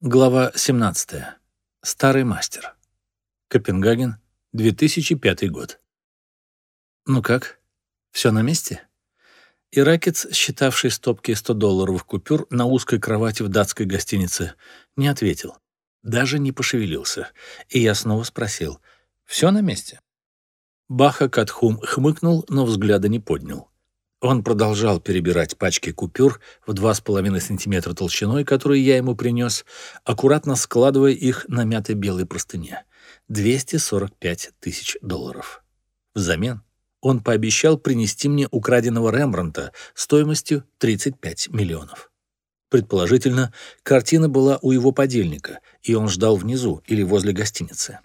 Глава 17. Старый мастер. Копенгаген, 2005 год. Ну как? Все на месте? Иракец, считавший стопки 100-долларовых купюр на узкой кровати в датской гостинице, не ответил. Даже не пошевелился. И я снова спросил. «Все на месте?» Баха Катхум хмыкнул, но взгляда не поднял. Он продолжал перебирать пачки купюр в 2,5 сантиметра толщиной, которые я ему принес, аккуратно складывая их на мятой белой простыне. 245 тысяч долларов. Взамен он пообещал принести мне украденного Рембранта стоимостью 35 миллионов. Предположительно, картина была у его подельника, и он ждал внизу или возле гостиницы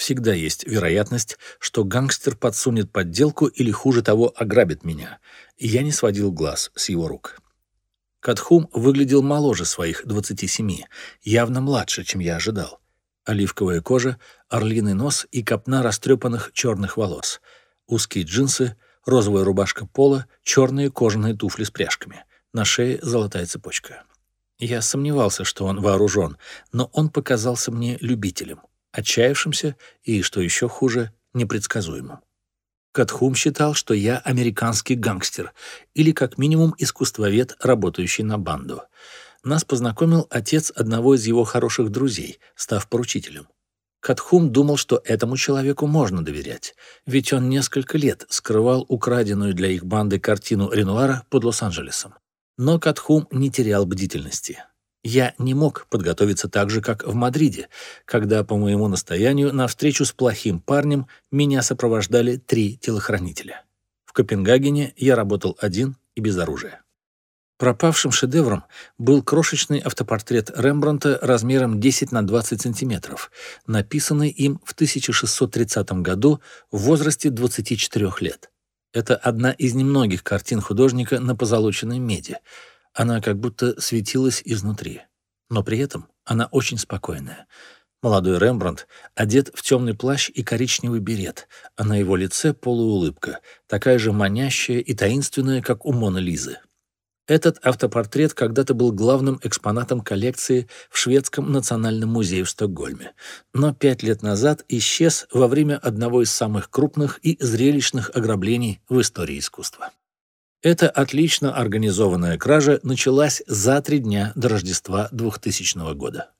всегда есть вероятность, что гангстер подсунет подделку или, хуже того, ограбит меня, и я не сводил глаз с его рук. Катхум выглядел моложе своих 27, явно младше, чем я ожидал. Оливковая кожа, орлиный нос и копна растрепанных черных волос, узкие джинсы, розовая рубашка пола, черные кожаные туфли с пряжками, на шее золотая цепочка. Я сомневался, что он вооружен, но он показался мне любителем отчаявшимся и, что еще хуже, непредсказуемым. Катхум считал, что я американский гангстер или, как минимум, искусствовед, работающий на банду. Нас познакомил отец одного из его хороших друзей, став поручителем. Катхум думал, что этому человеку можно доверять, ведь он несколько лет скрывал украденную для их банды картину Ренуара под Лос-Анджелесом. Но Катхум не терял бдительности. Я не мог подготовиться так же, как в Мадриде, когда, по моему настоянию, на встречу с плохим парнем меня сопровождали три телохранителя. В Копенгагене я работал один и без оружия. Пропавшим шедевром был крошечный автопортрет Рембранта размером 10 на 20 сантиметров, написанный им в 1630 году в возрасте 24 лет. Это одна из немногих картин художника на позолоченной меди — она как будто светилась изнутри. Но при этом она очень спокойная. Молодой Рембрандт одет в темный плащ и коричневый берет, а на его лице полуулыбка, такая же манящая и таинственная, как у Моны Лизы. Этот автопортрет когда-то был главным экспонатом коллекции в Шведском национальном музее в Стокгольме, но пять лет назад исчез во время одного из самых крупных и зрелищных ограблений в истории искусства. Эта отлично организованная кража началась за три дня до Рождества 2000 года.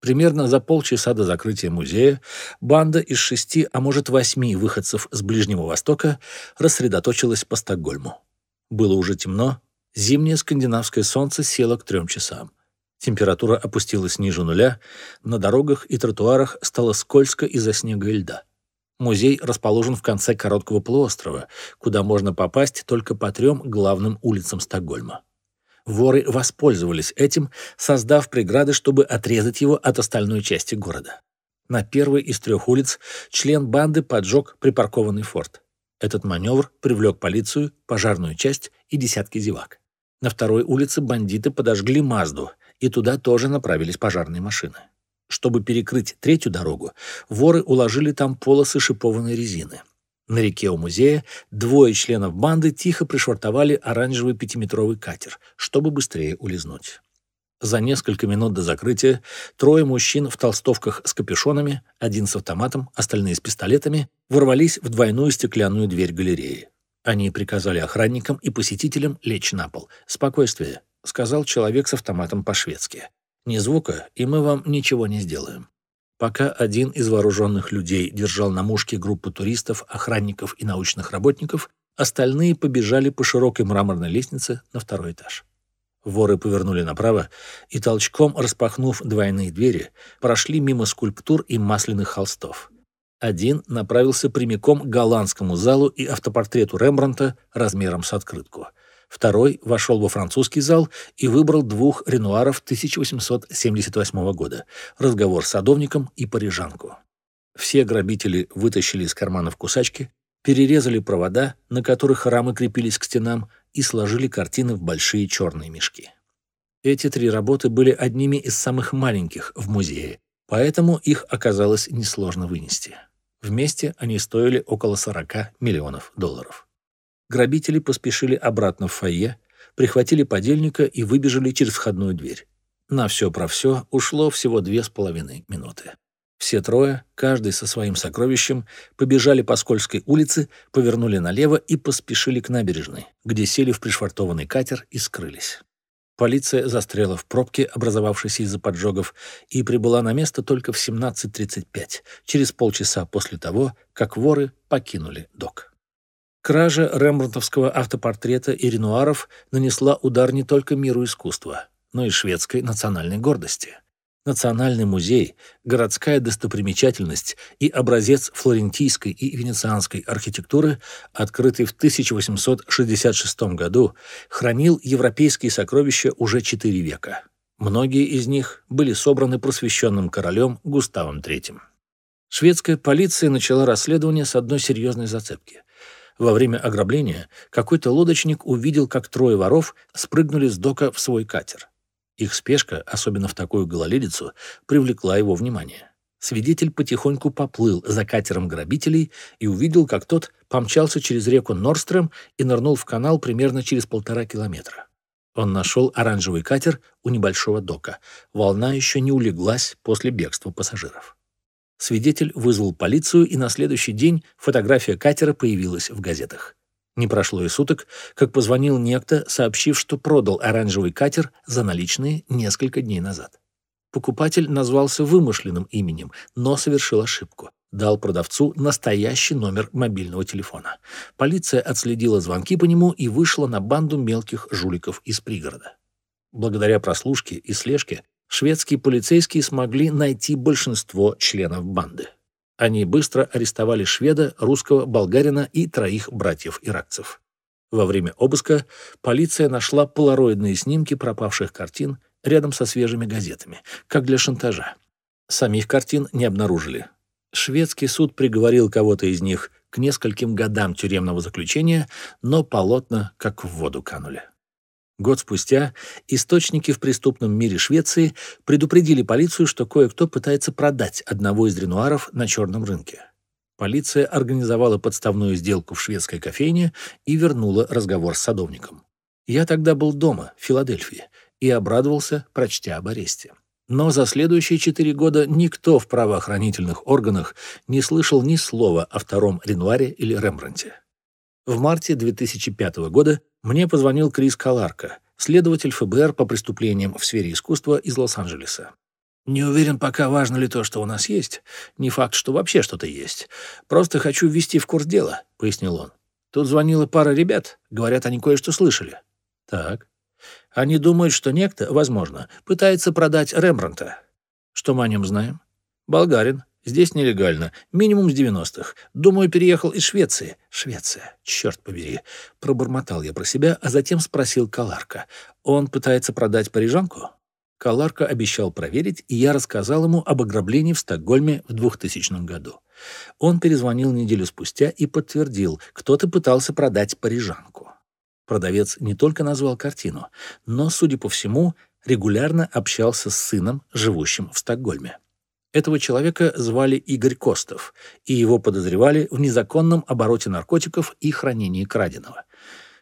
Примерно за полчаса до закрытия музея банда из шести, а может восьми выходцев с Ближнего Востока рассредоточилась по Стокгольму. Было уже темно, зимнее скандинавское солнце село к трем часам. Температура опустилась ниже нуля, на дорогах и тротуарах стало скользко из-за снега и льда. Музей расположен в конце короткого полуострова, куда можно попасть только по трем главным улицам Стокгольма. Воры воспользовались этим, создав преграды, чтобы отрезать его от остальной части города. На первой из трех улиц член банды поджег припаркованный форт. Этот маневр привлек полицию, пожарную часть и десятки зевак. На второй улице бандиты подожгли Мазду, и туда тоже направились пожарные машины. Чтобы перекрыть третью дорогу, воры уложили там полосы шипованной резины. На реке у музея двое членов банды тихо пришвартовали оранжевый пятиметровый катер, чтобы быстрее улизнуть. За несколько минут до закрытия трое мужчин в толстовках с капюшонами, один с автоматом, остальные с пистолетами, ворвались в двойную стеклянную дверь галереи. Они приказали охранникам и посетителям лечь на пол. «Спокойствие», — сказал человек с автоматом по-шведски. Ни звука, и мы вам ничего не сделаем. Пока один из вооруженных людей держал на мушке группу туристов, охранников и научных работников, остальные побежали по широкой мраморной лестнице на второй этаж. Воры повернули направо и, толчком распахнув двойные двери, прошли мимо скульптур и масляных холстов. Один направился прямиком к голландскому залу и автопортрету Рембранта размером с открытку — Второй вошел во французский зал и выбрал двух ренуаров 1878 года, разговор с садовником и парижанку. Все грабители вытащили из карманов кусачки, перерезали провода, на которых рамы крепились к стенам, и сложили картины в большие черные мешки. Эти три работы были одними из самых маленьких в музее, поэтому их оказалось несложно вынести. Вместе они стоили около 40 миллионов долларов. Грабители поспешили обратно в фойе, прихватили подельника и выбежали через входную дверь. На все про все ушло всего две с половиной минуты. Все трое, каждый со своим сокровищем, побежали по скользкой улице, повернули налево и поспешили к набережной, где сели в пришвартованный катер и скрылись. Полиция застряла в пробке, образовавшейся из-за поджогов, и прибыла на место только в 17.35, через полчаса после того, как воры покинули док. Кража рембрандтовского автопортрета и ренуаров нанесла удар не только миру искусства, но и шведской национальной гордости – Национальный музей, городская достопримечательность и образец флорентийской и венецианской архитектуры, открытый в 1866 году, хранил европейские сокровища уже четыре века. Многие из них были собраны просвещенным королем Густавом III. Шведская полиция начала расследование с одной серьезной зацепки. Во время ограбления какой-то лодочник увидел, как трое воров спрыгнули с дока в свой катер. Их спешка, особенно в такую гололедицу, привлекла его внимание. Свидетель потихоньку поплыл за катером грабителей и увидел, как тот помчался через реку Норстрем и нырнул в канал примерно через полтора километра. Он нашел оранжевый катер у небольшого дока. Волна еще не улеглась после бегства пассажиров. Свидетель вызвал полицию, и на следующий день фотография катера появилась в газетах. Не прошло и суток, как позвонил некто, сообщив, что продал оранжевый катер за наличные несколько дней назад. Покупатель назвался вымышленным именем, но совершил ошибку. Дал продавцу настоящий номер мобильного телефона. Полиция отследила звонки по нему и вышла на банду мелких жуликов из пригорода. Благодаря прослушке и слежке шведские полицейские смогли найти большинство членов банды. Они быстро арестовали шведа, русского, болгарина и троих братьев-иракцев. Во время обыска полиция нашла полароидные снимки пропавших картин рядом со свежими газетами, как для шантажа. Самих картин не обнаружили. Шведский суд приговорил кого-то из них к нескольким годам тюремного заключения, но полотна как в воду канули. Год спустя источники в преступном мире Швеции предупредили полицию, что кое-кто пытается продать одного из ренуаров на черном рынке. Полиция организовала подставную сделку в шведской кофейне и вернула разговор с садовником. Я тогда был дома, в Филадельфии, и обрадовался, прочтя об аресте. Но за следующие четыре года никто в правоохранительных органах не слышал ни слова о втором Ренуаре или Рембранте. В марте 2005 года мне позвонил Крис Каларка, следователь ФБР по преступлениям в сфере искусства из Лос-Анджелеса. «Не уверен пока, важно ли то, что у нас есть. Не факт, что вообще что-то есть. Просто хочу ввести в курс дела», — пояснил он. «Тут звонила пара ребят. Говорят, они кое-что слышали». «Так». «Они думают, что некто, возможно, пытается продать Рембранта». «Что мы о нем знаем?» «Болгарин. Здесь нелегально. Минимум с 90-х. Думаю, переехал из Швеции. Швеция. Черт побери. Пробормотал я про себя, а затем спросил Каларка. Он пытается продать парижанку? Каларка обещал проверить, и я рассказал ему об ограблении в Стокгольме в 2000 году. Он перезвонил неделю спустя и подтвердил, кто-то пытался продать парижанку. Продавец не только назвал картину, но, судя по всему, регулярно общался с сыном, живущим в Стокгольме. Этого человека звали Игорь Костов, и его подозревали в незаконном обороте наркотиков и хранении краденого.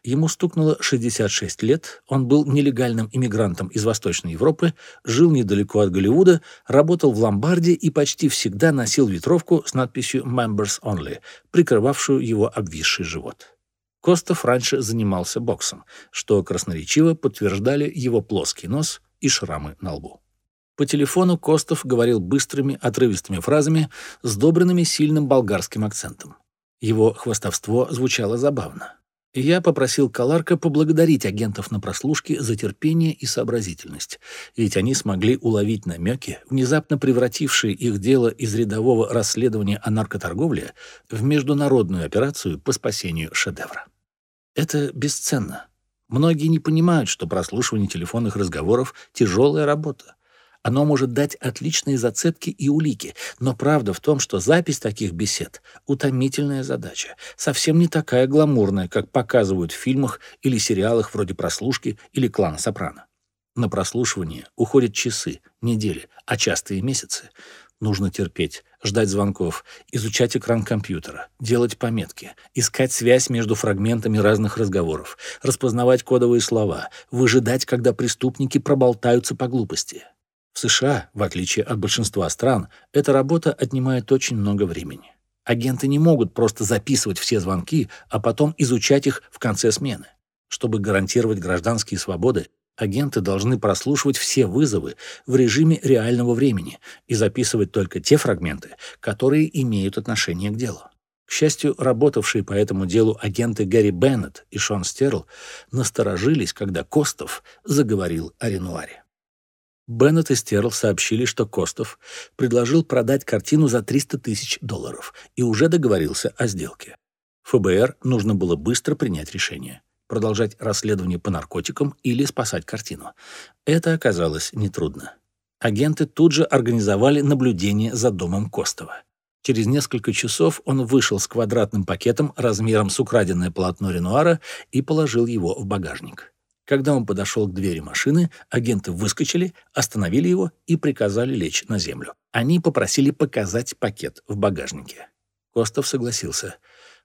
Ему стукнуло 66 лет, он был нелегальным иммигрантом из Восточной Европы, жил недалеко от Голливуда, работал в ломбарде и почти всегда носил ветровку с надписью «Members Only», прикрывавшую его обвисший живот. Костов раньше занимался боксом, что красноречиво подтверждали его плоский нос и шрамы на лбу. По телефону Костов говорил быстрыми, отрывистыми фразами, сдобренными сильным болгарским акцентом. Его хвастовство звучало забавно. Я попросил Каларка поблагодарить агентов на прослушке за терпение и сообразительность, ведь они смогли уловить намеки, внезапно превратившие их дело из рядового расследования о наркоторговле в международную операцию по спасению шедевра. Это бесценно. Многие не понимают, что прослушивание телефонных разговоров — тяжелая работа. Оно может дать отличные зацепки и улики, но правда в том, что запись таких бесед — утомительная задача, совсем не такая гламурная, как показывают в фильмах или сериалах вроде «Прослушки» или «Клана Сопрано». На прослушивание уходят часы, недели, а часто и месяцы. Нужно терпеть, ждать звонков, изучать экран компьютера, делать пометки, искать связь между фрагментами разных разговоров, распознавать кодовые слова, выжидать, когда преступники проболтаются по глупости. В США, в отличие от большинства стран, эта работа отнимает очень много времени. Агенты не могут просто записывать все звонки, а потом изучать их в конце смены. Чтобы гарантировать гражданские свободы, агенты должны прослушивать все вызовы в режиме реального времени и записывать только те фрагменты, которые имеют отношение к делу. К счастью, работавшие по этому делу агенты Гэри Беннет и Шон Стерл насторожились, когда Костов заговорил о Ренуаре. Беннет и Стерл сообщили, что Костов предложил продать картину за 300 тысяч долларов и уже договорился о сделке. ФБР нужно было быстро принять решение продолжать расследование по наркотикам или спасать картину. Это оказалось нетрудно. Агенты тут же организовали наблюдение за домом Костова. Через несколько часов он вышел с квадратным пакетом размером с украденное полотно Ренуара и положил его в багажник. Когда он подошел к двери машины, агенты выскочили, остановили его и приказали лечь на землю. Они попросили показать пакет в багажнике. Костов согласился.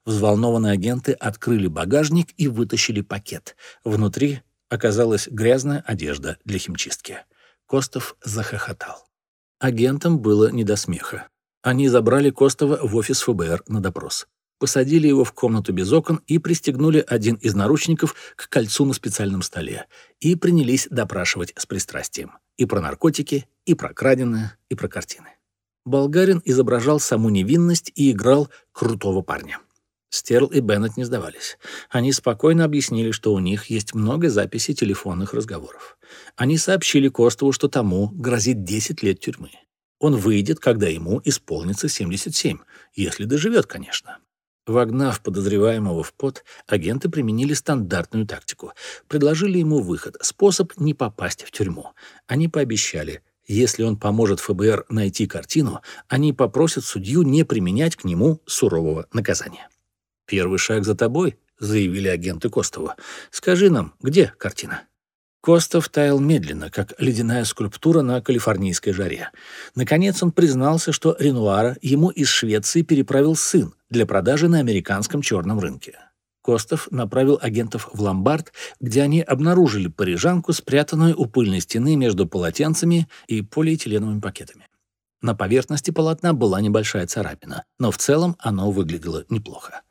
Взволнованные агенты открыли багажник и вытащили пакет. Внутри оказалась грязная одежда для химчистки. Костов захохотал. Агентам было не до смеха. Они забрали Костова в офис ФБР на допрос. Посадили его в комнату без окон и пристегнули один из наручников к кольцу на специальном столе и принялись допрашивать с пристрастием. И про наркотики, и про краденое, и про картины. Болгарин изображал саму невинность и играл крутого парня. Стерл и Беннет не сдавались. Они спокойно объяснили, что у них есть много записей телефонных разговоров. Они сообщили Костову, что тому грозит 10 лет тюрьмы. Он выйдет, когда ему исполнится 77, если доживет, конечно. Вогнав подозреваемого в пот, агенты применили стандартную тактику. Предложили ему выход, способ не попасть в тюрьму. Они пообещали, если он поможет ФБР найти картину, они попросят судью не применять к нему сурового наказания. «Первый шаг за тобой», — заявили агенты Костова. «Скажи нам, где картина?» Костов таял медленно, как ледяная скульптура на калифорнийской жаре. Наконец он признался, что Ренуара ему из Швеции переправил сын для продажи на американском черном рынке. Костов направил агентов в ломбард, где они обнаружили парижанку, спрятанную у пыльной стены между полотенцами и полиэтиленовыми пакетами. На поверхности полотна была небольшая царапина, но в целом оно выглядело неплохо.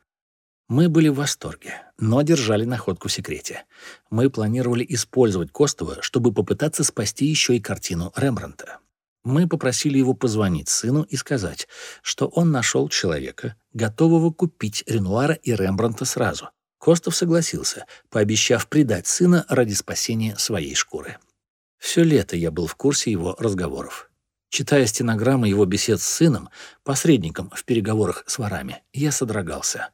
Мы были в восторге, но держали находку в секрете. Мы планировали использовать Костова, чтобы попытаться спасти еще и картину Рембранта. Мы попросили его позвонить сыну и сказать, что он нашел человека, готового купить Ренуара и Рембранта сразу. Костов согласился, пообещав предать сына ради спасения своей шкуры. Все лето я был в курсе его разговоров. Читая стенограммы его бесед с сыном, посредником в переговорах с ворами, я содрогался.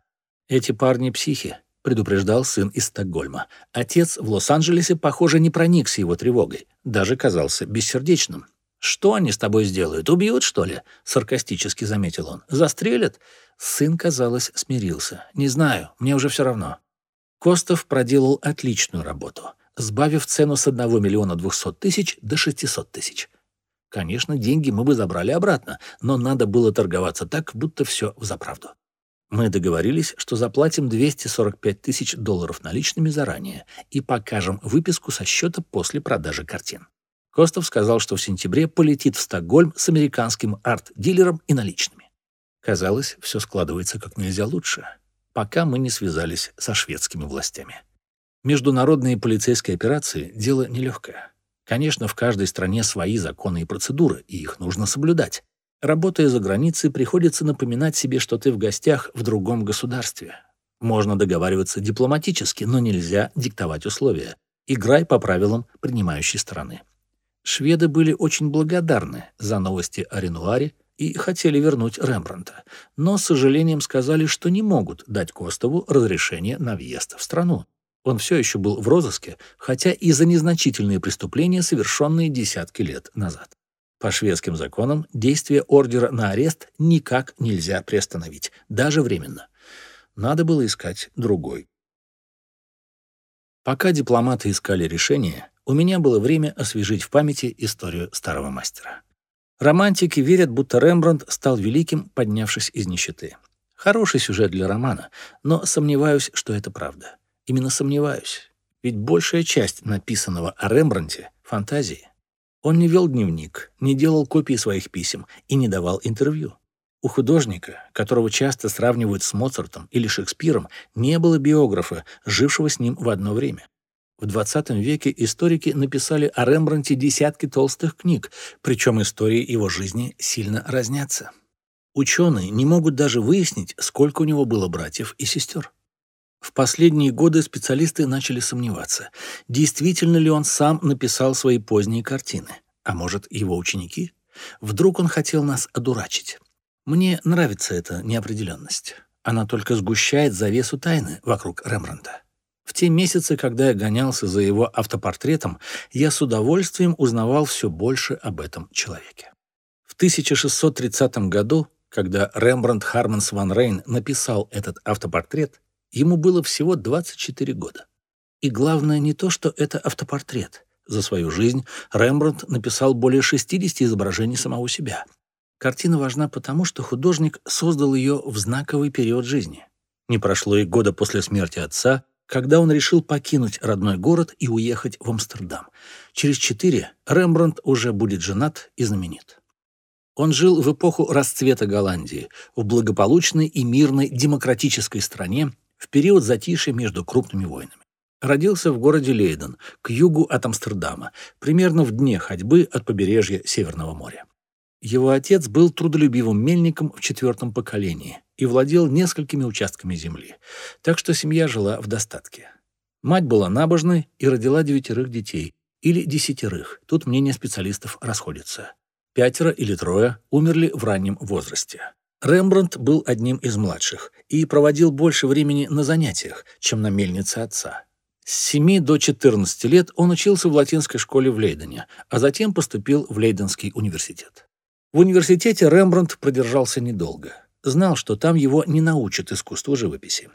«Эти парни психи», — предупреждал сын из Стокгольма. Отец в Лос-Анджелесе, похоже, не проникся его тревогой, даже казался бессердечным. «Что они с тобой сделают? Убьют, что ли?» — саркастически заметил он. «Застрелят?» Сын, казалось, смирился. «Не знаю, мне уже все равно». Костов проделал отличную работу, сбавив цену с 1 миллиона 200 тысяч до 600 тысяч. Конечно, деньги мы бы забрали обратно, но надо было торговаться так, будто все взаправду. Мы договорились, что заплатим 245 тысяч долларов наличными заранее и покажем выписку со счета после продажи картин. Костов сказал, что в сентябре полетит в Стокгольм с американским арт-дилером и наличными. Казалось, все складывается как нельзя лучше, пока мы не связались со шведскими властями. Международные полицейские операции – дело нелегкое. Конечно, в каждой стране свои законы и процедуры, и их нужно соблюдать. Работая за границей, приходится напоминать себе, что ты в гостях в другом государстве. Можно договариваться дипломатически, но нельзя диктовать условия. Играй по правилам принимающей стороны. Шведы были очень благодарны за новости о Ренуаре и хотели вернуть Рембранта, но с сожалением сказали, что не могут дать Костову разрешение на въезд в страну. Он все еще был в розыске, хотя и за незначительные преступления, совершенные десятки лет назад. По шведским законам действие ордера на арест никак нельзя приостановить, даже временно. Надо было искать другой. Пока дипломаты искали решение, у меня было время освежить в памяти историю старого мастера. Романтики верят, будто Рембрандт стал великим, поднявшись из нищеты. Хороший сюжет для романа, но сомневаюсь, что это правда. Именно сомневаюсь. Ведь большая часть написанного о Рембрандте — фантазии. Он не вел дневник, не делал копии своих писем и не давал интервью. У художника, которого часто сравнивают с Моцартом или Шекспиром, не было биографа, жившего с ним в одно время. В XX веке историки написали о Рембранте десятки толстых книг, причем истории его жизни сильно разнятся. Ученые не могут даже выяснить, сколько у него было братьев и сестер. В последние годы специалисты начали сомневаться, действительно ли он сам написал свои поздние картины, а может, его ученики? Вдруг он хотел нас одурачить? Мне нравится эта неопределенность. Она только сгущает завесу тайны вокруг Рембрандта. В те месяцы, когда я гонялся за его автопортретом, я с удовольствием узнавал все больше об этом человеке. В 1630 году, когда Рембрандт Харманс ван Рейн написал этот автопортрет, ему было всего 24 года. И главное не то, что это автопортрет. За свою жизнь Рембрандт написал более 60 изображений самого себя. Картина важна потому, что художник создал ее в знаковый период жизни. Не прошло и года после смерти отца, когда он решил покинуть родной город и уехать в Амстердам. Через четыре Рембрандт уже будет женат и знаменит. Он жил в эпоху расцвета Голландии, в благополучной и мирной демократической стране, в период затишья между крупными войнами. Родился в городе Лейден, к югу от Амстердама, примерно в дне ходьбы от побережья Северного моря. Его отец был трудолюбивым мельником в четвертом поколении и владел несколькими участками земли, так что семья жила в достатке. Мать была набожной и родила девятерых детей, или десятерых, тут мнения специалистов расходятся. Пятеро или трое умерли в раннем возрасте. Рембрандт был одним из младших и проводил больше времени на занятиях, чем на мельнице отца. С 7 до 14 лет он учился в латинской школе в Лейдене, а затем поступил в Лейденский университет. В университете Рембрандт продержался недолго. Знал, что там его не научат искусству живописи.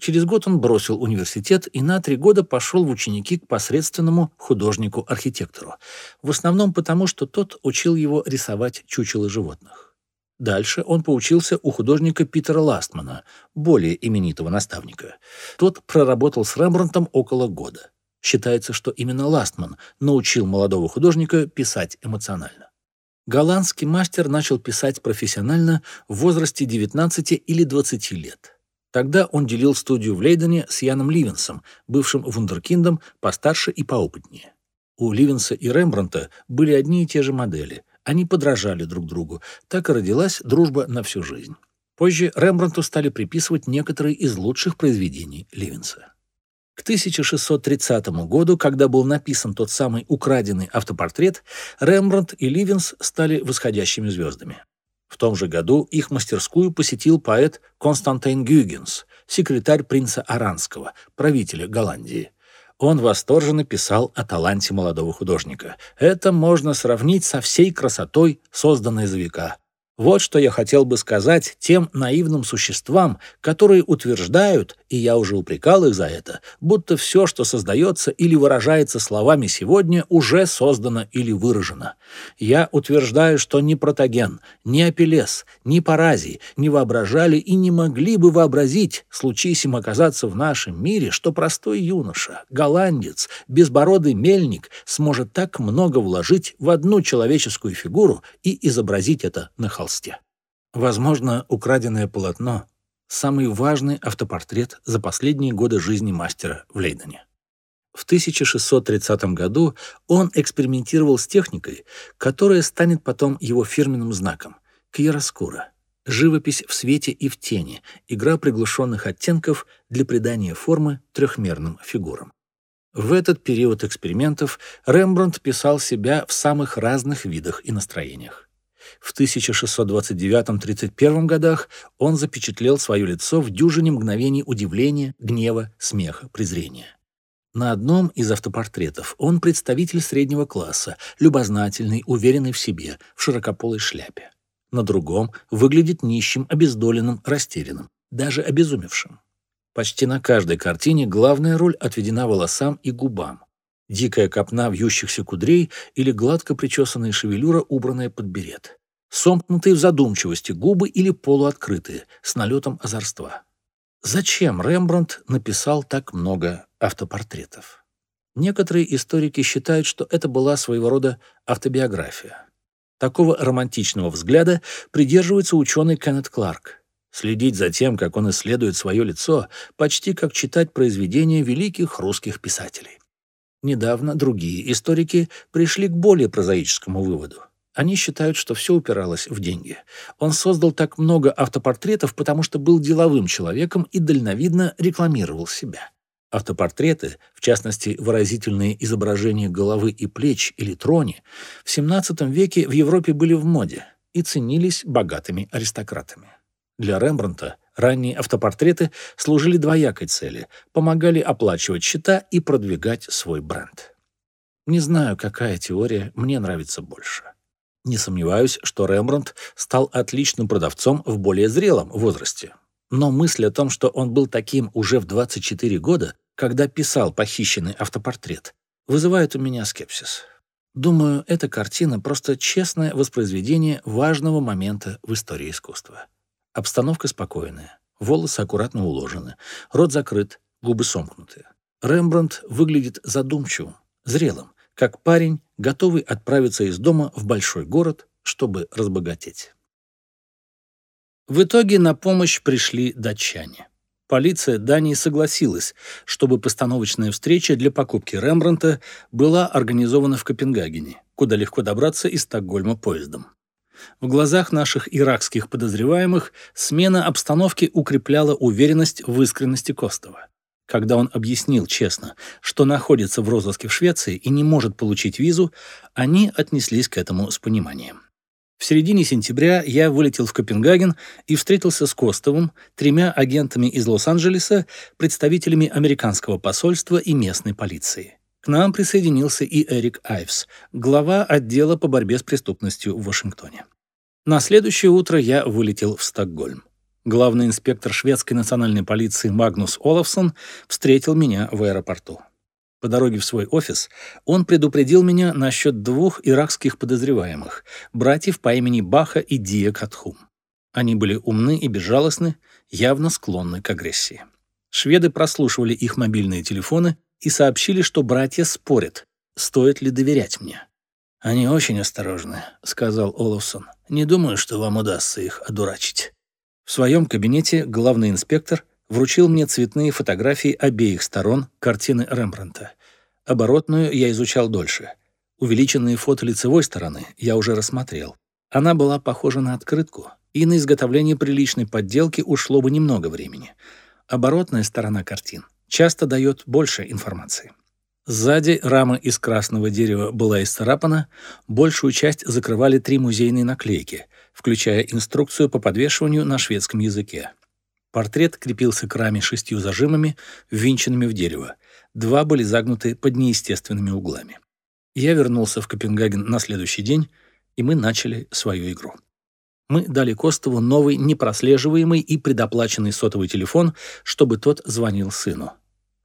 Через год он бросил университет и на три года пошел в ученики к посредственному художнику-архитектору, в основном потому, что тот учил его рисовать чучело животных. Дальше он поучился у художника Питера Ластмана, более именитого наставника. Тот проработал с Рембрандтом около года. Считается, что именно Ластман научил молодого художника писать эмоционально. Голландский мастер начал писать профессионально в возрасте 19 или 20 лет. Тогда он делил студию в Лейдене с Яном Ливенсом, бывшим вундеркиндом, постарше и поопытнее. У Ливенса и Рембранта были одни и те же модели. Они подражали друг другу. Так и родилась дружба на всю жизнь. Позже Рембранту стали приписывать некоторые из лучших произведений Ливенса. К 1630 году, когда был написан тот самый украденный автопортрет, Рембрандт и Ливенс стали восходящими звездами. В том же году их мастерскую посетил поэт Константин Гюгенс, секретарь принца Аранского, правителя Голландии. Он восторженно писал о таланте молодого художника. Это можно сравнить со всей красотой, созданной за века. Вот что я хотел бы сказать тем наивным существам, которые утверждают, и я уже упрекал их за это, будто все, что создается или выражается словами сегодня, уже создано или выражено. Я утверждаю, что ни Протаген, ни Апеллес, ни Паразий не воображали и не могли бы вообразить, случись им оказаться в нашем мире, что простой юноша, голландец, безбородый мельник сможет так много вложить в одну человеческую фигуру и изобразить это на холсте холсте. Возможно, украденное полотно — самый важный автопортрет за последние годы жизни мастера в Лейдене. В 1630 году он экспериментировал с техникой, которая станет потом его фирменным знаком — кьяроскура — живопись в свете и в тени, игра приглушенных оттенков для придания формы трехмерным фигурам. В этот период экспериментов Рембрандт писал себя в самых разных видах и настроениях. В 1629-31 годах он запечатлел свое лицо в дюжине мгновений удивления, гнева, смеха, презрения. На одном из автопортретов он представитель среднего класса, любознательный, уверенный в себе, в широкополой шляпе. На другом выглядит нищим, обездоленным, растерянным, даже обезумевшим. Почти на каждой картине главная роль отведена волосам и губам. Дикая копна вьющихся кудрей или гладко причесанная шевелюра, убранная под берет. Сомкнутые в задумчивости губы или полуоткрытые, с налетом озорства. Зачем Рембрандт написал так много автопортретов? Некоторые историки считают, что это была своего рода автобиография. Такого романтичного взгляда придерживается ученый Кеннет Кларк. Следить за тем, как он исследует свое лицо, почти как читать произведения великих русских писателей. Недавно другие историки пришли к более прозаическому выводу. Они считают, что все упиралось в деньги. Он создал так много автопортретов, потому что был деловым человеком и дальновидно рекламировал себя. Автопортреты, в частности, выразительные изображения головы и плеч или трони, в XVII веке в Европе были в моде и ценились богатыми аристократами. Для Рембрандта ранние автопортреты служили двоякой цели – помогали оплачивать счета и продвигать свой бренд. Не знаю, какая теория мне нравится больше. Не сомневаюсь, что Рембрандт стал отличным продавцом в более зрелом возрасте. Но мысль о том, что он был таким уже в 24 года, когда писал похищенный автопортрет, вызывает у меня скепсис. Думаю, эта картина просто честное воспроизведение важного момента в истории искусства. Обстановка спокойная, волосы аккуратно уложены, рот закрыт, губы сомкнуты. Рембрандт выглядит задумчивым, зрелым, как парень, готовый отправиться из дома в большой город, чтобы разбогатеть. В итоге на помощь пришли датчане. Полиция Дании согласилась, чтобы постановочная встреча для покупки Рембранта была организована в Копенгагене, куда легко добраться из Стокгольма поездом. В глазах наших иракских подозреваемых смена обстановки укрепляла уверенность в искренности Костова. Когда он объяснил честно, что находится в розыске в Швеции и не может получить визу, они отнеслись к этому с пониманием. В середине сентября я вылетел в Копенгаген и встретился с Костовым, тремя агентами из Лос-Анджелеса, представителями американского посольства и местной полиции. К нам присоединился и Эрик Айвс, глава отдела по борьбе с преступностью в Вашингтоне. На следующее утро я вылетел в Стокгольм. Главный инспектор шведской национальной полиции Магнус Олафсон встретил меня в аэропорту. По дороге в свой офис он предупредил меня насчет двух иракских подозреваемых, братьев по имени Баха и Дия Катхум. Они были умны и безжалостны, явно склонны к агрессии. Шведы прослушивали их мобильные телефоны и сообщили, что братья спорят, стоит ли доверять мне. «Они очень осторожны», — сказал Олафсон. «Не думаю, что вам удастся их одурачить». В своем кабинете главный инспектор вручил мне цветные фотографии обеих сторон картины Рембрандта. Оборотную я изучал дольше. Увеличенные фото лицевой стороны я уже рассмотрел. Она была похожа на открытку, и на изготовление приличной подделки ушло бы немного времени. Оборотная сторона картин часто дает больше информации. Сзади рама из красного дерева была исцарапана, большую часть закрывали три музейные наклейки, включая инструкцию по подвешиванию на шведском языке. Портрет крепился к раме шестью зажимами, ввинченными в дерево. Два были загнуты под неестественными углами. Я вернулся в Копенгаген на следующий день, и мы начали свою игру. Мы дали Костову новый непрослеживаемый и предоплаченный сотовый телефон, чтобы тот звонил сыну.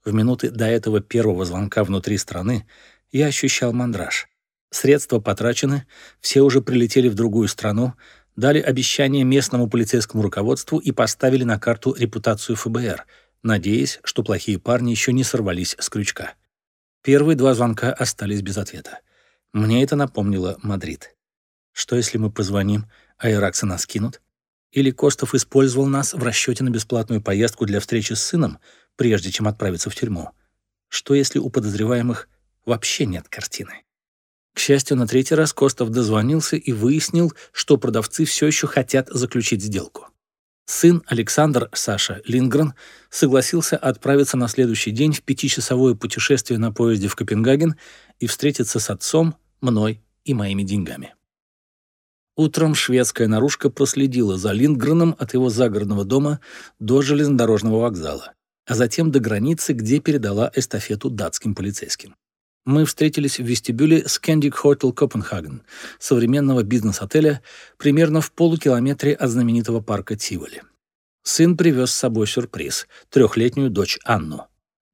В минуты до этого первого звонка внутри страны я ощущал мандраж. Средства потрачены, все уже прилетели в другую страну, дали обещание местному полицейскому руководству и поставили на карту репутацию ФБР, надеясь, что плохие парни еще не сорвались с крючка. Первые два звонка остались без ответа. Мне это напомнило Мадрид. Что если мы позвоним, а иракцы нас кинут? Или Костов использовал нас в расчете на бесплатную поездку для встречи с сыном, прежде чем отправиться в тюрьму? Что если у подозреваемых вообще нет картины? К счастью, на третий раз Костов дозвонился и выяснил, что продавцы все еще хотят заключить сделку. Сын Александр Саша Лингрен согласился отправиться на следующий день в пятичасовое путешествие на поезде в Копенгаген и встретиться с отцом, мной и моими деньгами. Утром шведская наружка проследила за Лингреном от его загородного дома до железнодорожного вокзала, а затем до границы, где передала эстафету датским полицейским мы встретились в вестибюле Scandic Hotel Copenhagen, современного бизнес-отеля, примерно в полукилометре от знаменитого парка Тиволи. Сын привез с собой сюрприз — трехлетнюю дочь Анну.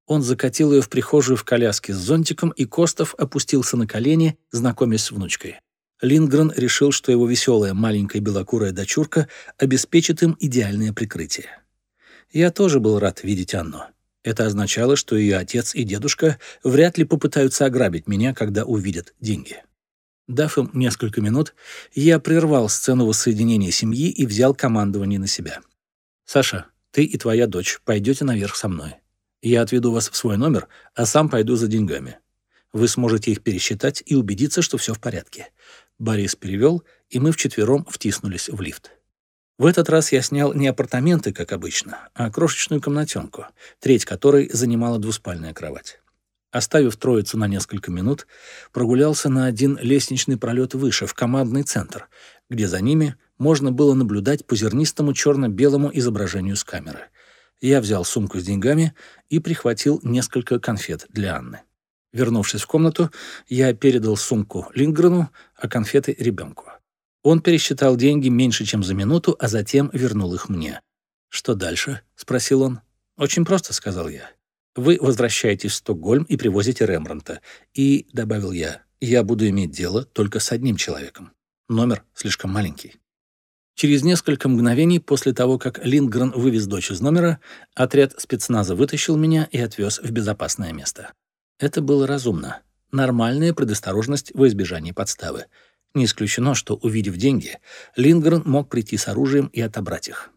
Он закатил ее в прихожую в коляске с зонтиком, и Костов опустился на колени, знакомясь с внучкой. Лингрен решил, что его веселая маленькая белокурая дочурка обеспечит им идеальное прикрытие. Я тоже был рад видеть Анну. Это означало, что ее отец и дедушка вряд ли попытаются ограбить меня, когда увидят деньги. Дав им несколько минут, я прервал сцену воссоединения семьи и взял командование на себя. «Саша, ты и твоя дочь пойдете наверх со мной. Я отведу вас в свой номер, а сам пойду за деньгами. Вы сможете их пересчитать и убедиться, что все в порядке. Борис перевел, и мы вчетвером втиснулись в лифт. В этот раз я снял не апартаменты, как обычно, а крошечную комнатенку, треть которой занимала двуспальная кровать. Оставив троицу на несколько минут, прогулялся на один лестничный пролет выше, в командный центр, где за ними можно было наблюдать по зернистому черно-белому изображению с камеры. Я взял сумку с деньгами и прихватил несколько конфет для Анны. Вернувшись в комнату, я передал сумку Лингрену, а конфеты — ребенку. Он пересчитал деньги меньше, чем за минуту, а затем вернул их мне. «Что дальше?» — спросил он. «Очень просто», — сказал я. «Вы возвращаетесь в Стокгольм и привозите Рембранта. И, — добавил я, — я буду иметь дело только с одним человеком. Номер слишком маленький». Через несколько мгновений после того, как Линдгрен вывез дочь из номера, отряд спецназа вытащил меня и отвез в безопасное место. Это было разумно. Нормальная предосторожность во избежание подставы. Не исключено, что, увидев деньги, Лингрен мог прийти с оружием и отобрать их.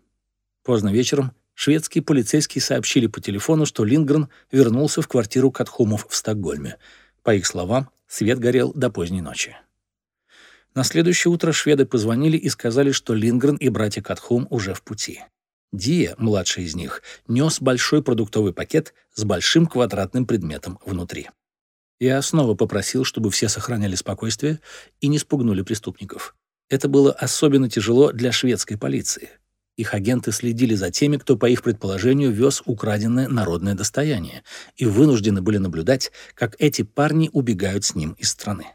Поздно вечером шведские полицейские сообщили по телефону, что Лингрен вернулся в квартиру Катхумов в Стокгольме. По их словам, свет горел до поздней ночи. На следующее утро шведы позвонили и сказали, что Лингрен и братья Катхум уже в пути. Дия, младший из них, нес большой продуктовый пакет с большим квадратным предметом внутри. Я снова попросил, чтобы все сохраняли спокойствие и не спугнули преступников. Это было особенно тяжело для шведской полиции. Их агенты следили за теми, кто, по их предположению, вез украденное народное достояние, и вынуждены были наблюдать, как эти парни убегают с ним из страны.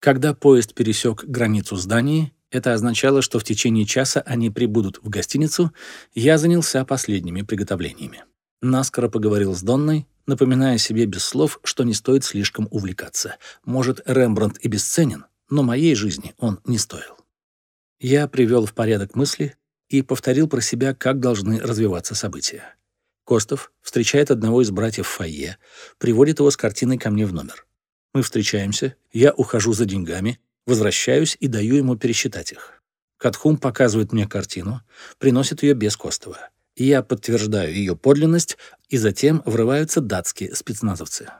Когда поезд пересек границу здания, это означало, что в течение часа они прибудут в гостиницу, я занялся последними приготовлениями. Наскоро поговорил с Донной, напоминая себе без слов, что не стоит слишком увлекаться. Может, Рембрандт и бесценен, но моей жизни он не стоил. Я привел в порядок мысли и повторил про себя, как должны развиваться события. Костов встречает одного из братьев в фойе, приводит его с картиной ко мне в номер. Мы встречаемся, я ухожу за деньгами, Возвращаюсь и даю ему пересчитать их. Катхум показывает мне картину, приносит ее без Костова. Я подтверждаю ее подлинность, и затем врываются датские спецназовцы.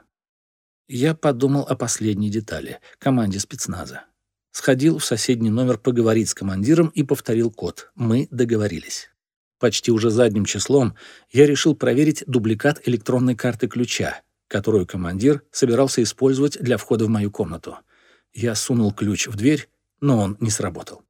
Я подумал о последней детали — команде спецназа. Сходил в соседний номер поговорить с командиром и повторил код. Мы договорились. Почти уже задним числом я решил проверить дубликат электронной карты ключа, которую командир собирался использовать для входа в мою комнату — я сунул ключ в дверь, но он не сработал.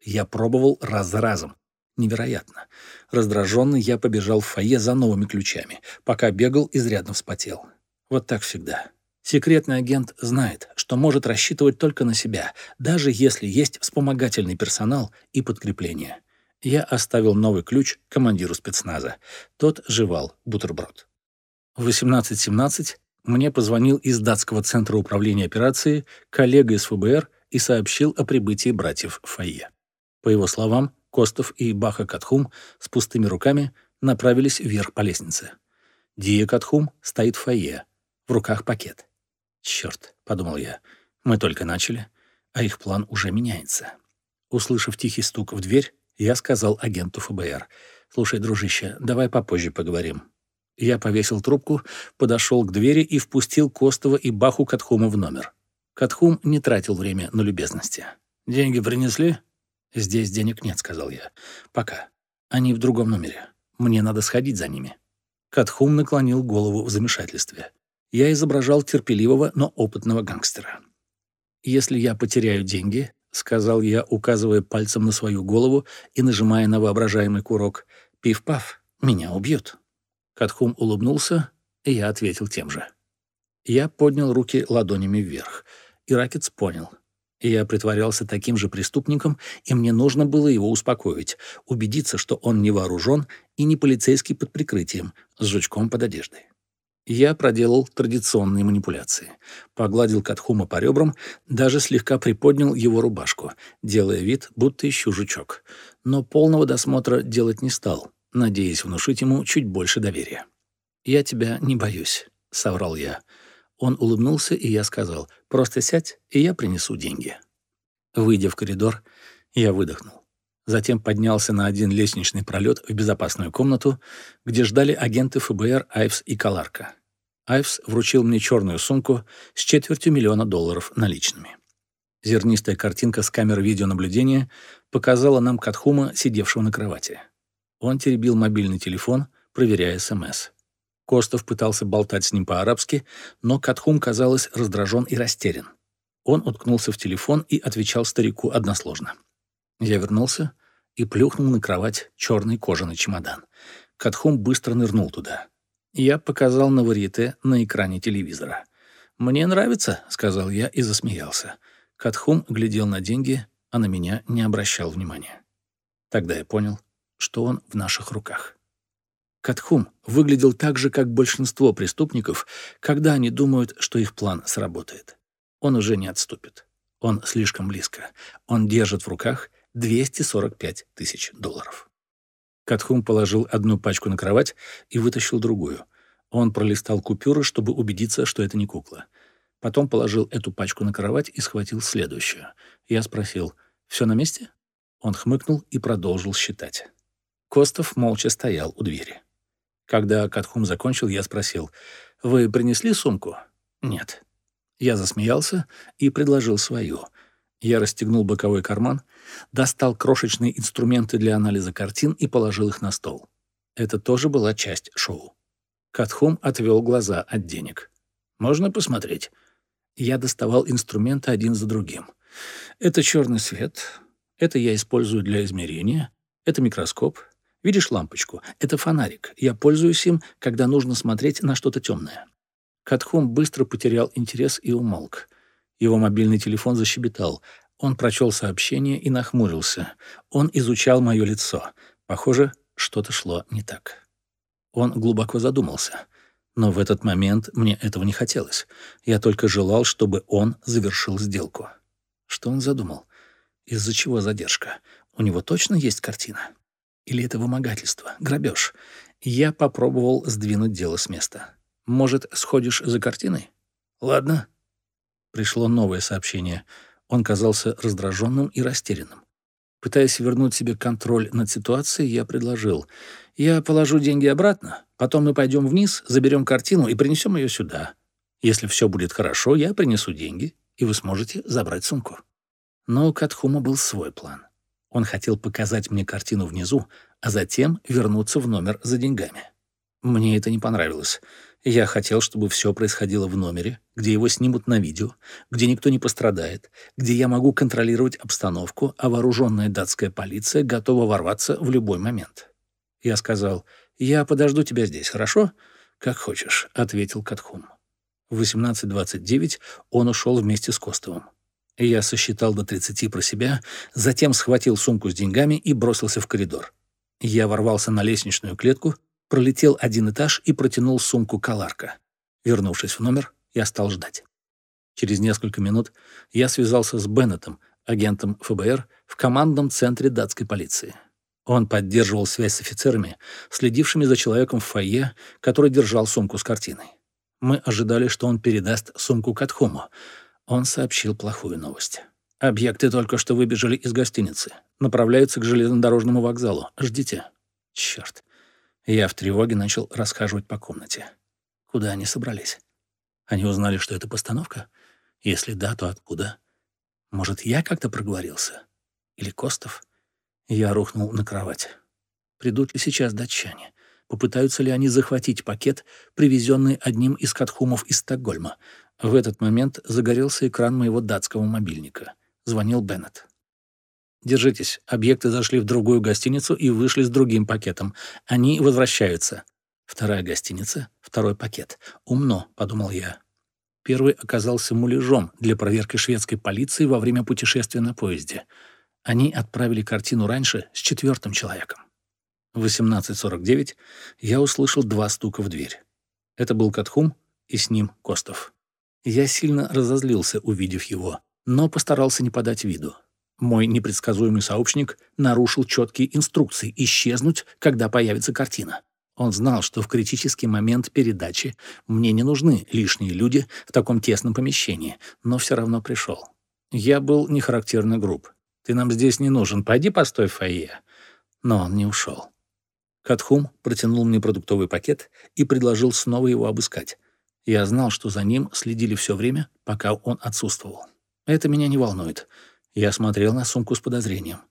Я пробовал раз за разом. Невероятно. Раздраженный я побежал в фойе за новыми ключами, пока бегал, изрядно вспотел. Вот так всегда. Секретный агент знает, что может рассчитывать только на себя, даже если есть вспомогательный персонал и подкрепление. Я оставил новый ключ командиру спецназа. Тот жевал бутерброд. В 18.17 мне позвонил из датского центра управления операцией коллега из ФБР и сообщил о прибытии братьев Файе. По его словам, Костов и Баха Катхум с пустыми руками направились вверх по лестнице. Дия Катхум стоит в фойе, в руках пакет. «Черт», — подумал я, — «мы только начали, а их план уже меняется». Услышав тихий стук в дверь, я сказал агенту ФБР, «Слушай, дружище, давай попозже поговорим. Я повесил трубку, подошел к двери и впустил Костова и Баху Катхума в номер. Катхум не тратил время на любезности. «Деньги принесли?» «Здесь денег нет», — сказал я. «Пока. Они в другом номере. Мне надо сходить за ними». Катхум наклонил голову в замешательстве. Я изображал терпеливого, но опытного гангстера. «Если я потеряю деньги», — сказал я, указывая пальцем на свою голову и нажимая на воображаемый курок, — «пиф-паф, меня убьют». Катхум улыбнулся, и я ответил тем же. Я поднял руки ладонями вверх. Иракец понял. Я притворялся таким же преступником, и мне нужно было его успокоить, убедиться, что он не вооружен и не полицейский под прикрытием, с жучком под одеждой. Я проделал традиционные манипуляции. Погладил Катхума по ребрам, даже слегка приподнял его рубашку, делая вид, будто ищу жучок. Но полного досмотра делать не стал, надеясь внушить ему чуть больше доверия. «Я тебя не боюсь», — соврал я. Он улыбнулся, и я сказал, «Просто сядь, и я принесу деньги». Выйдя в коридор, я выдохнул. Затем поднялся на один лестничный пролет в безопасную комнату, где ждали агенты ФБР Айвс и Каларка. Айвс вручил мне черную сумку с четвертью миллиона долларов наличными. Зернистая картинка с камер видеонаблюдения показала нам Катхума, сидевшего на кровати. Он теребил мобильный телефон, проверяя СМС. Костов пытался болтать с ним по-арабски, но Катхум, казалось, раздражен и растерян. Он уткнулся в телефон и отвечал старику односложно. Я вернулся и плюхнул на кровать черный кожаный чемодан. Катхум быстро нырнул туда. Я показал на варьете на экране телевизора. «Мне нравится», — сказал я и засмеялся. Катхум глядел на деньги, а на меня не обращал внимания. Тогда я понял, что он в наших руках. Катхум выглядел так же, как большинство преступников, когда они думают, что их план сработает. Он уже не отступит. Он слишком близко. Он держит в руках 245 тысяч долларов. Катхум положил одну пачку на кровать и вытащил другую. Он пролистал купюры, чтобы убедиться, что это не кукла. Потом положил эту пачку на кровать и схватил следующую. Я спросил, «Все на месте?» Он хмыкнул и продолжил считать. Костов молча стоял у двери. Когда Катхум закончил, я спросил, «Вы принесли сумку?» «Нет». Я засмеялся и предложил свою. Я расстегнул боковой карман, достал крошечные инструменты для анализа картин и положил их на стол. Это тоже была часть шоу. Катхум отвел глаза от денег. «Можно посмотреть?» Я доставал инструменты один за другим. Это черный свет, это я использую для измерения, это микроскоп, Видишь лампочку? Это фонарик. Я пользуюсь им, когда нужно смотреть на что-то темное». Катхум быстро потерял интерес и умолк. Его мобильный телефон защебетал. Он прочел сообщение и нахмурился. Он изучал мое лицо. Похоже, что-то шло не так. Он глубоко задумался. Но в этот момент мне этого не хотелось. Я только желал, чтобы он завершил сделку. Что он задумал? Из-за чего задержка? У него точно есть картина? Или это вымогательство, грабеж? Я попробовал сдвинуть дело с места. Может, сходишь за картиной? Ладно. Пришло новое сообщение. Он казался раздраженным и растерянным. Пытаясь вернуть себе контроль над ситуацией, я предложил. «Я положу деньги обратно, потом мы пойдем вниз, заберем картину и принесем ее сюда. Если все будет хорошо, я принесу деньги, и вы сможете забрать сумку». Но у Катхума был свой план. Он хотел показать мне картину внизу, а затем вернуться в номер за деньгами. Мне это не понравилось. Я хотел, чтобы все происходило в номере, где его снимут на видео, где никто не пострадает, где я могу контролировать обстановку, а вооруженная датская полиция готова ворваться в любой момент. Я сказал, «Я подожду тебя здесь, хорошо?» «Как хочешь», — ответил Катхум. В 18.29 он ушел вместе с Костовым. Я сосчитал до 30 про себя, затем схватил сумку с деньгами и бросился в коридор. Я ворвался на лестничную клетку, пролетел один этаж и протянул сумку Каларка. Вернувшись в номер, я стал ждать. Через несколько минут я связался с Беннетом, агентом ФБР, в командном центре датской полиции. Он поддерживал связь с офицерами, следившими за человеком в фойе, который держал сумку с картиной. Мы ожидали, что он передаст сумку Катхому, он сообщил плохую новость. «Объекты только что выбежали из гостиницы. Направляются к железнодорожному вокзалу. Ждите». Черт. Я в тревоге начал расхаживать по комнате. Куда они собрались? Они узнали, что это постановка? Если да, то откуда? Может, я как-то проговорился? Или Костов? Я рухнул на кровать. Придут ли сейчас датчане? Попытаются ли они захватить пакет, привезенный одним из катхумов из Стокгольма? В этот момент загорелся экран моего датского мобильника. Звонил Беннет. «Держитесь, объекты зашли в другую гостиницу и вышли с другим пакетом. Они возвращаются». Вторая гостиница, второй пакет. «Умно», — подумал я. Первый оказался муляжом для проверки шведской полиции во время путешествия на поезде. Они отправили картину раньше с четвертым человеком. В 18.49 я услышал два стука в дверь. Это был Катхум, и с ним Костов. Я сильно разозлился, увидев его, но постарался не подать виду. Мой непредсказуемый сообщник нарушил четкие инструкции исчезнуть, когда появится картина. Он знал, что в критический момент передачи мне не нужны лишние люди в таком тесном помещении, но все равно пришел. Я был нехарактерно груб. «Ты нам здесь не нужен, пойди постой в фойе». Но он не ушел. Катхум протянул мне продуктовый пакет и предложил снова его обыскать. Я знал, что за ним следили все время, пока он отсутствовал. Это меня не волнует. Я смотрел на сумку с подозрением.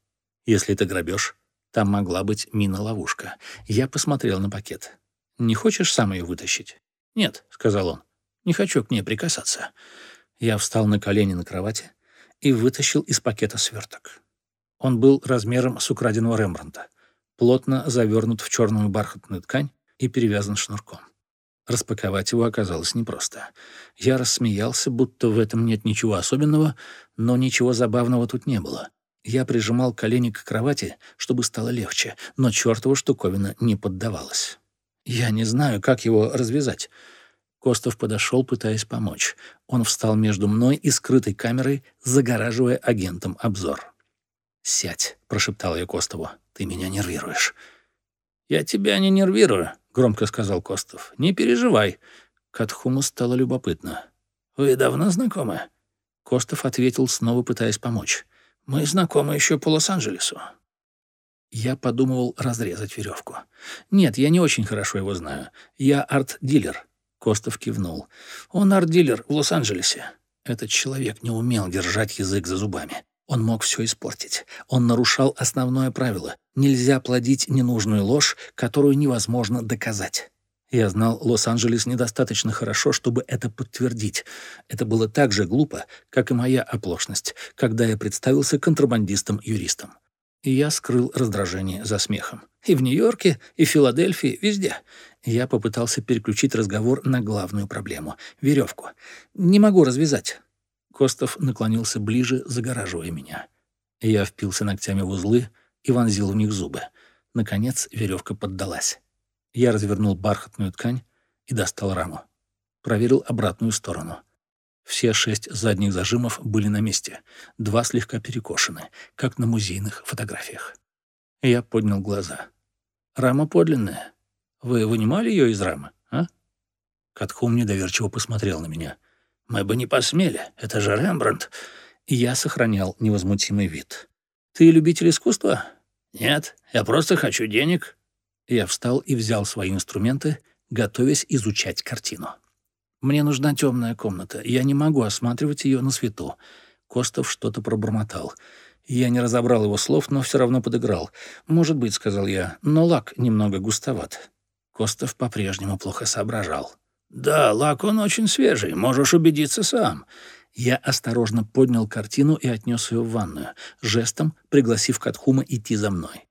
Если это грабеж, там могла быть мина-ловушка. Я посмотрел на пакет. «Не хочешь сам ее вытащить?» «Нет», — сказал он. «Не хочу к ней прикасаться». Я встал на колени на кровати и вытащил из пакета сверток. Он был размером с украденного Рембранта, плотно завернут в черную бархатную ткань и перевязан шнурком. Распаковать его оказалось непросто. Я рассмеялся, будто в этом нет ничего особенного, но ничего забавного тут не было. Я прижимал колени к кровати, чтобы стало легче, но чертова штуковина не поддавалась. Я не знаю, как его развязать. Костов подошел, пытаясь помочь. Он встал между мной и скрытой камерой, загораживая агентом обзор. «Сядь», — прошептал я Костову, — «ты меня нервируешь». «Я тебя не нервирую», — громко сказал Костов. «Не переживай». Катхуму стало любопытно. «Вы давно знакомы?» Костов ответил, снова пытаясь помочь. Мы знакомы еще по Лос-Анджелесу». Я подумывал разрезать веревку. «Нет, я не очень хорошо его знаю. Я арт-дилер». Костов кивнул. «Он арт-дилер в Лос-Анджелесе». Этот человек не умел держать язык за зубами. Он мог все испортить. Он нарушал основное правило. Нельзя плодить ненужную ложь, которую невозможно доказать. Я знал Лос-Анджелес недостаточно хорошо, чтобы это подтвердить. Это было так же глупо, как и моя оплошность, когда я представился контрабандистом-юристом. И я скрыл раздражение за смехом. И в Нью-Йорке, и в Филадельфии, везде. Я попытался переключить разговор на главную проблему — веревку. «Не могу развязать». Костов наклонился ближе, загораживая меня. Я впился ногтями в узлы и вонзил в них зубы. Наконец веревка поддалась. Я развернул бархатную ткань и достал раму. Проверил обратную сторону. Все шесть задних зажимов были на месте, два слегка перекошены, как на музейных фотографиях. Я поднял глаза. «Рама подлинная. Вы вынимали ее из рамы, а?» Катхум недоверчиво посмотрел на меня. «Мы бы не посмели, это же Рембрандт». Я сохранял невозмутимый вид. «Ты любитель искусства?» «Нет, я просто хочу денег я встал и взял свои инструменты, готовясь изучать картину. «Мне нужна темная комната. Я не могу осматривать ее на свету». Костов что-то пробормотал. Я не разобрал его слов, но все равно подыграл. «Может быть», — сказал я, — «но лак немного густоват». Костов по-прежнему плохо соображал. «Да, лак он очень свежий, можешь убедиться сам». Я осторожно поднял картину и отнес ее в ванную, жестом пригласив Катхума идти за мной.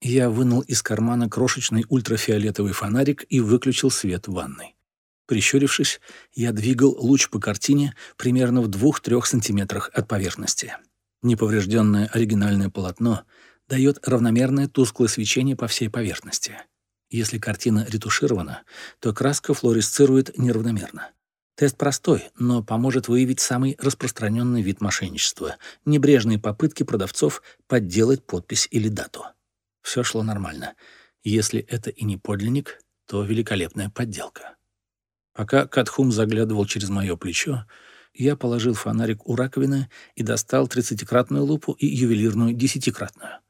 Я вынул из кармана крошечный ультрафиолетовый фонарик и выключил свет в ванной. Прищурившись, я двигал луч по картине примерно в 2-3 сантиметрах от поверхности. Неповрежденное оригинальное полотно дает равномерное тусклое свечение по всей поверхности. Если картина ретуширована, то краска флуоресцирует неравномерно. Тест простой, но поможет выявить самый распространенный вид мошенничества — небрежные попытки продавцов подделать подпись или дату. Все шло нормально. Если это и не подлинник, то великолепная подделка. Пока Катхум заглядывал через мое плечо, я положил фонарик у раковины и достал тридцатикратную лупу и ювелирную десятикратную.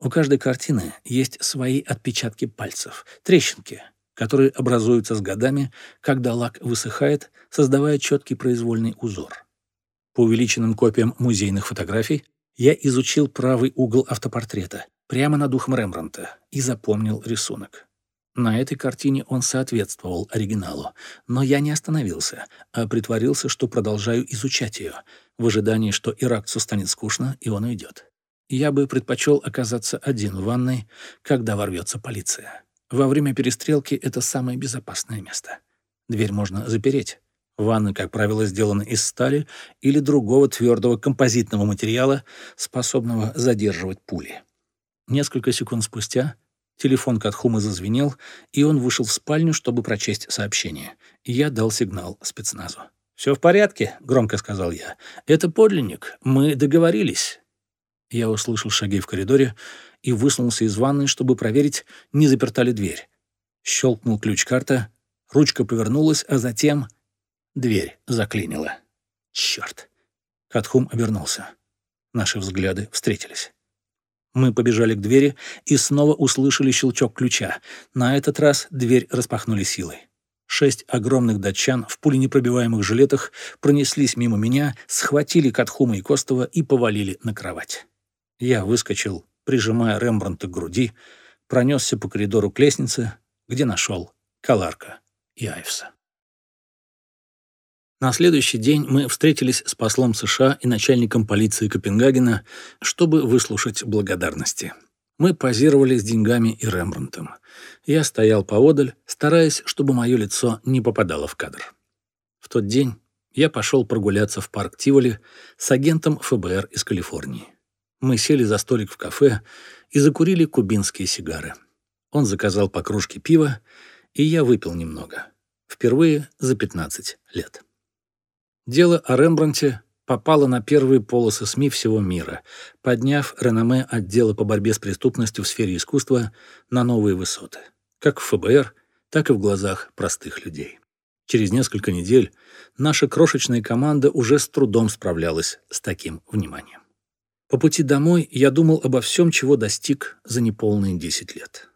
У каждой картины есть свои отпечатки пальцев, трещинки, которые образуются с годами, когда лак высыхает, создавая четкий произвольный узор. По увеличенным копиям музейных фотографий я изучил правый угол автопортрета, прямо над ухом Рембранта и запомнил рисунок. На этой картине он соответствовал оригиналу, но я не остановился, а притворился, что продолжаю изучать ее, в ожидании, что иракцу станет скучно, и он уйдет. Я бы предпочел оказаться один в ванной, когда ворвется полиция. Во время перестрелки это самое безопасное место. Дверь можно запереть. Ванны, как правило, сделаны из стали или другого твердого композитного материала, способного задерживать пули. Несколько секунд спустя Телефон Катхума зазвенел, и он вышел в спальню, чтобы прочесть сообщение. Я дал сигнал спецназу. «Все в порядке», — громко сказал я. «Это подлинник. Мы договорились». Я услышал шаги в коридоре и высунулся из ванной, чтобы проверить, не заперта ли дверь. Щелкнул ключ-карта, ручка повернулась, а затем дверь заклинила. Черт! Катхум обернулся. Наши взгляды встретились. Мы побежали к двери и снова услышали щелчок ключа. На этот раз дверь распахнули силой. Шесть огромных датчан в пуленепробиваемых жилетах пронеслись мимо меня, схватили Катхума и Костова и повалили на кровать. Я выскочил, прижимая Рембрандта к груди, пронесся по коридору к лестнице, где нашел Каларка и Айвса. На следующий день мы встретились с послом США и начальником полиции Копенгагена, чтобы выслушать благодарности. Мы позировали с деньгами и Рембрандтом. Я стоял поодаль, стараясь, чтобы мое лицо не попадало в кадр. В тот день я пошел прогуляться в парк Тиволи с агентом ФБР из Калифорнии. Мы сели за столик в кафе и закурили кубинские сигары. Он заказал по кружке пива, и я выпил немного. Впервые за 15 лет. Дело о Рембранте попало на первые полосы СМИ всего мира, подняв реноме отдела по борьбе с преступностью в сфере искусства на новые высоты, как в ФБР, так и в глазах простых людей. Через несколько недель наша крошечная команда уже с трудом справлялась с таким вниманием. По пути домой я думал обо всем, чего достиг за неполные 10 лет.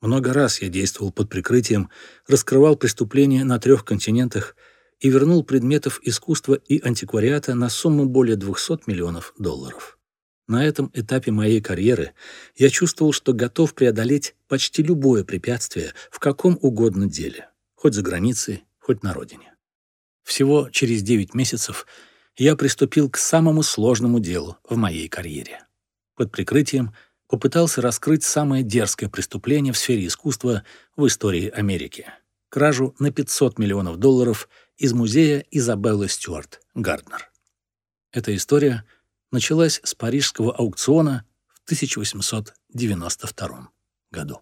Много раз я действовал под прикрытием, раскрывал преступления на трех континентах – и вернул предметов искусства и антиквариата на сумму более 200 миллионов долларов. На этом этапе моей карьеры я чувствовал, что готов преодолеть почти любое препятствие в каком угодно деле, хоть за границей, хоть на родине. Всего через 9 месяцев я приступил к самому сложному делу в моей карьере. Под прикрытием попытался раскрыть самое дерзкое преступление в сфере искусства в истории Америки — кражу на 500 миллионов долларов из музея Изабеллы Стюарт Гарднер. Эта история началась с парижского аукциона в 1892 году.